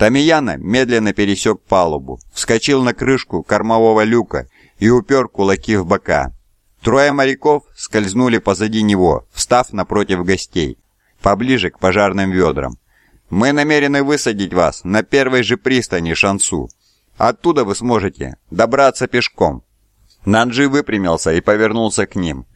Тамияна медленно пересек палубу, вскочил на крышку кормового люка и упер кулаки в бока. Трое моряков скользнули позади него, встав напротив гостей, поближе к пожарным ведрам. «Мы намерены высадить вас на первой же пристани Шансу. Оттуда вы сможете добраться пешком». Нанджи выпрямился и повернулся к ним.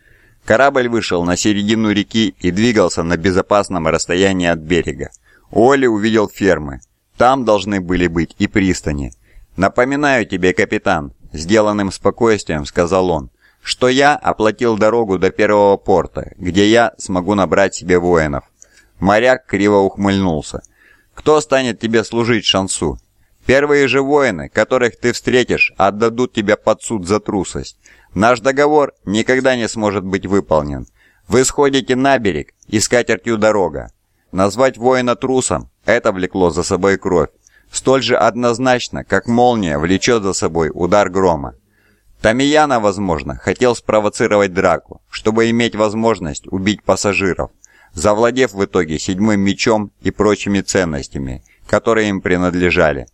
Корабль вышел на середину реки и двигался на безопасном расстоянии от берега. Оли увидел фермы. Там должны были быть и пристани. «Напоминаю тебе, капитан», — сделанным спокойствием сказал он, «что я оплатил дорогу до первого порта, где я смогу набрать себе воинов». Моряк криво ухмыльнулся. «Кто станет тебе служить, Шансу? Первые же воины, которых ты встретишь, отдадут тебя под суд за трусость. Наш договор никогда не сможет быть выполнен. Вы сходите на берег, и с катертью дорога. Назвать воина трусом – это влекло за собой кровь. Столь же однозначно, как молния влечет за собой удар грома. Тамияна, возможно, хотел спровоцировать драку, чтобы иметь возможность убить пассажиров, завладев в итоге седьмым мечом и прочими ценностями, которые им принадлежали.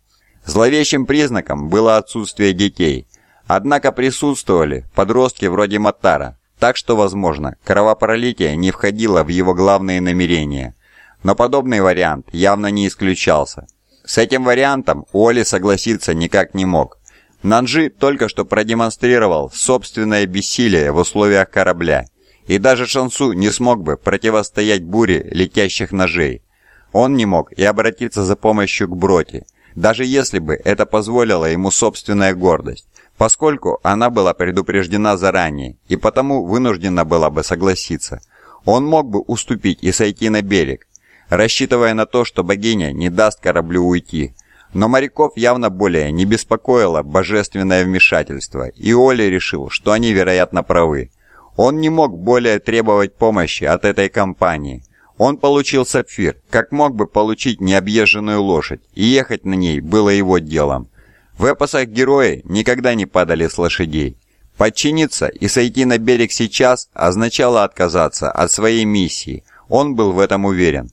Зловещим признаком было отсутствие детей, однако присутствовали подростки вроде Матара, так что, возможно, кровопролитие не входило в его главные намерения. Но подобный вариант явно не исключался. С этим вариантом Уолли согласиться никак не мог. Нанжи только что продемонстрировал собственное бессилие в условиях корабля, и даже Шансу не смог бы противостоять буре летящих ножей. Он не мог и обратиться за помощью к Броти, даже если бы это позволило ему собственная гордость, поскольку она была предупреждена заранее и потому вынуждена была бы согласиться. Он мог бы уступить и сойти на берег, рассчитывая на то, что богиня не даст кораблю уйти. Но моряков явно более не беспокоило божественное вмешательство, и Оли решил, что они, вероятно, правы. Он не мог более требовать помощи от этой компании – он получил сапфир, как мог бы получить необъезженную лошадь, и ехать на ней было его делом. В эпосах герои никогда не падали с лошадей. Подчиниться и сойти на берег сейчас означало отказаться от своей миссии. Он был в этом уверен.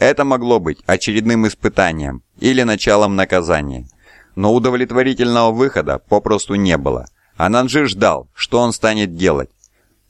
Это могло быть очередным испытанием или началом наказания. Но удовлетворительного выхода попросту не было. Ананжи ждал, что он станет делать.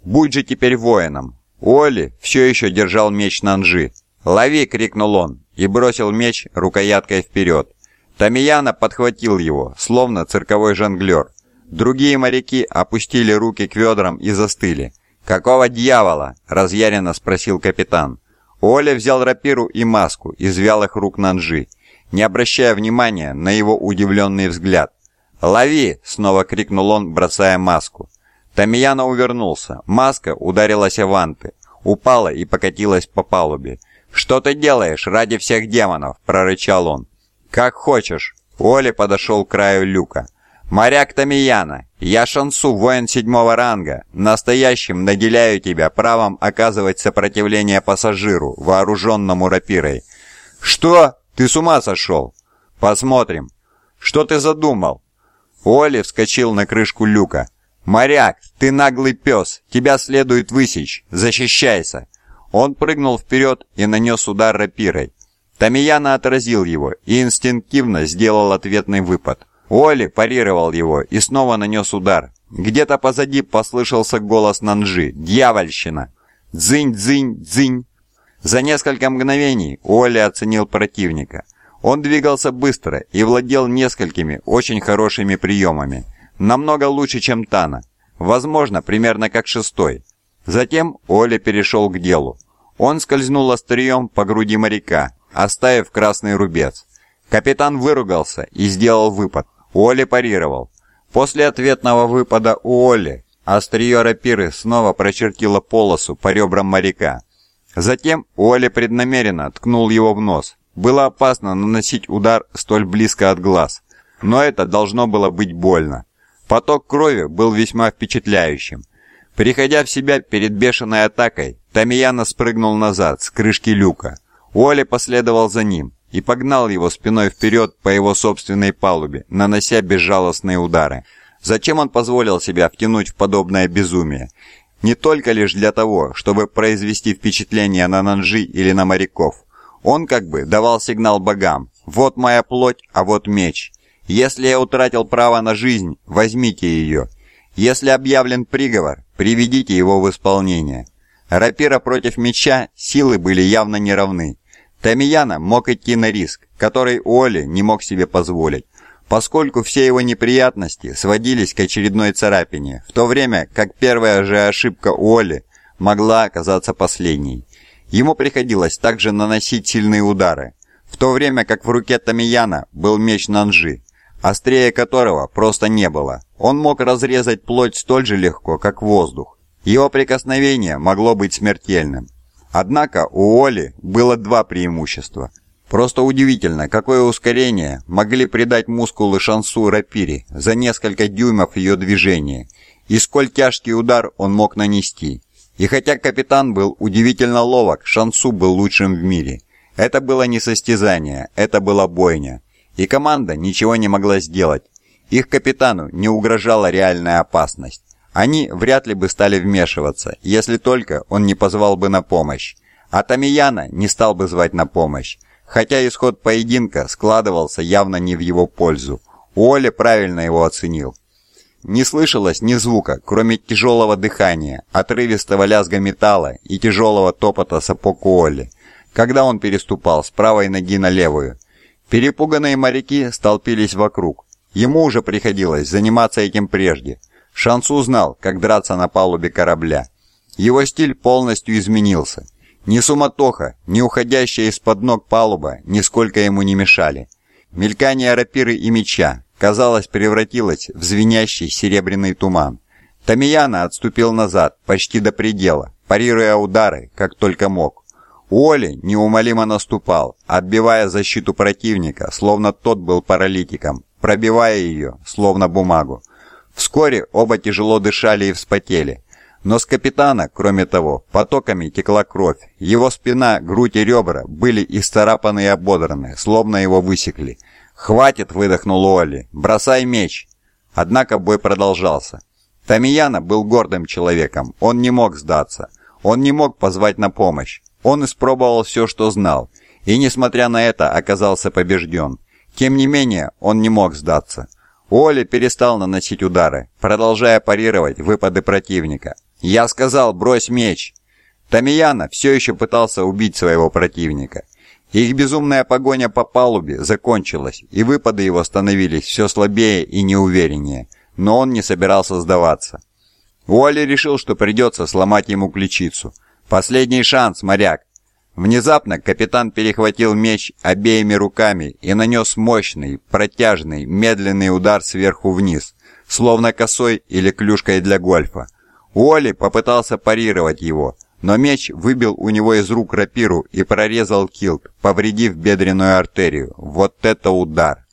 «Будь же теперь воином, Уолли все еще держал меч Нанжи. «Лови!» — крикнул он и бросил меч рукояткой вперед. Тамияна подхватил его, словно цирковой жонглер. Другие моряки опустили руки к ведрам и застыли. «Какого дьявола?» — разъяренно спросил капитан. Оля взял рапиру и маску из вялых рук Нанжи, не обращая внимания на его удивленный взгляд. «Лови!» — снова крикнул он, бросая маску. Тамияна увернулся. Маска ударилась о ванты, упала и покатилась по палубе. «Что ты делаешь ради всех демонов?» – прорычал он. «Как хочешь». Оли подошел к краю люка. «Моряк Тамияна, я Шансу, воин седьмого ранга. Настоящим наделяю тебя правом оказывать сопротивление пассажиру, вооруженному рапирой». «Что? Ты с ума сошел?» «Посмотрим». «Что ты задумал?» Оли вскочил на крышку люка. «Моряк, ты наглый пес, тебя следует высечь, защищайся!» Он прыгнул вперед и нанес удар рапирой. Тамияна отразил его и инстинктивно сделал ответный выпад. Оли парировал его и снова нанес удар. Где-то позади послышался голос Нанжи «Дьявольщина!» «Дзынь-дзынь-дзынь!» За несколько мгновений Оли оценил противника. Он двигался быстро и владел несколькими очень хорошими приемами – Намного лучше, чем Тана. Возможно, примерно как шестой. Затем Оля перешел к делу. Он скользнул острием по груди моряка, оставив красный рубец. Капитан выругался и сделал выпад. Оля парировал. После ответного выпада у Оли острие рапиры снова прочертило полосу по ребрам моряка. Затем Оля преднамеренно ткнул его в нос. Было опасно наносить удар столь близко от глаз, но это должно было быть больно. Поток крови был весьма впечатляющим. Приходя в себя перед бешеной атакой, Тамияна спрыгнул назад с крышки люка. Уолли последовал за ним и погнал его спиной вперед по его собственной палубе, нанося безжалостные удары. Зачем он позволил себя втянуть в подобное безумие? Не только лишь для того, чтобы произвести впечатление на Нанжи или на моряков. Он как бы давал сигнал богам. «Вот моя плоть, а вот меч. Если я утратил право на жизнь, возьмите ее. Если объявлен приговор, приведите его в исполнение». Рапира против меча силы были явно неравны. Тамияна мог идти на риск, который Оли не мог себе позволить, поскольку все его неприятности сводились к очередной царапине, в то время как первая же ошибка Оли могла оказаться последней. Ему приходилось также наносить сильные удары, в то время как в руке Тамияна был меч Нанжи, острее которого просто не было. Он мог разрезать плоть столь же легко, как воздух. Его прикосновение могло быть смертельным. Однако у Оли было два преимущества. Просто удивительно, какое ускорение могли придать мускулы Шансу Рапире за несколько дюймов ее движения, и сколь тяжкий удар он мог нанести. И хотя капитан был удивительно ловок, Шансу был лучшим в мире. Это было не состязание, это была бойня. И команда ничего не могла сделать. Их капитану не угрожала реальная опасность. Они вряд ли бы стали вмешиваться, если только он не позвал бы на помощь. А Тамияна не стал бы звать на помощь, хотя исход поединка складывался явно не в его пользу. Уолли правильно его оценил. Не слышалось ни звука, кроме тяжелого дыхания, отрывистого лязга металла и тяжелого топота сапог Уолли, когда он переступал с правой ноги на левую. Перепуганные моряки столпились вокруг. Ему уже приходилось заниматься этим прежде – Шансу знал, как драться на палубе корабля. Его стиль полностью изменился. Ни суматоха, ни уходящая из-под ног палуба нисколько ему не мешали. Мелькание рапиры и меча, казалось, превратилось в звенящий серебряный туман. Тамияна отступил назад, почти до предела, парируя удары, как только мог. Уолли неумолимо наступал, отбивая защиту противника, словно тот был паралитиком, пробивая ее, словно бумагу. Вскоре оба тяжело дышали и вспотели. Но с капитана, кроме того, потоками текла кровь. Его спина, грудь и ребра были исцарапаны и ободраны, словно его высекли. «Хватит!» — выдохнул Уолли. «Бросай меч!» Однако бой продолжался. Тамияна был гордым человеком. Он не мог сдаться. Он не мог позвать на помощь. Он испробовал все, что знал. И, несмотря на это, оказался побежден. Тем не менее, он не мог сдаться. Оли перестал наносить удары, продолжая парировать выпады противника. «Я сказал, брось меч!» Тамияна все еще пытался убить своего противника. Их безумная погоня по палубе закончилась, и выпады его становились все слабее и неувереннее, но он не собирался сдаваться. Уолли решил, что придется сломать ему ключицу. «Последний шанс, моряк! Внезапно капитан перехватил меч обеими руками и нанес мощный, протяжный, медленный удар сверху вниз, словно косой или клюшкой для гольфа. Уолли попытался парировать его, но меч выбил у него из рук рапиру и прорезал килт, повредив бедренную артерию. Вот это удар!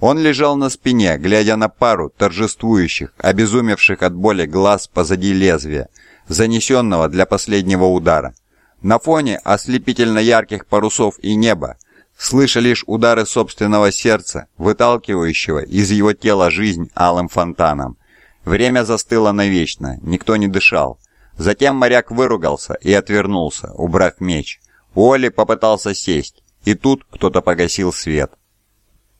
Он лежал на спине, глядя на пару торжествующих, обезумевших от боли глаз позади лезвия, занесенного для последнего удара. На фоне ослепительно ярких парусов и неба, слыша лишь удары собственного сердца, выталкивающего из его тела жизнь алым фонтаном. Время застыло навечно, никто не дышал. Затем моряк выругался и отвернулся, убрав меч. Уолли попытался сесть, и тут кто-то погасил свет.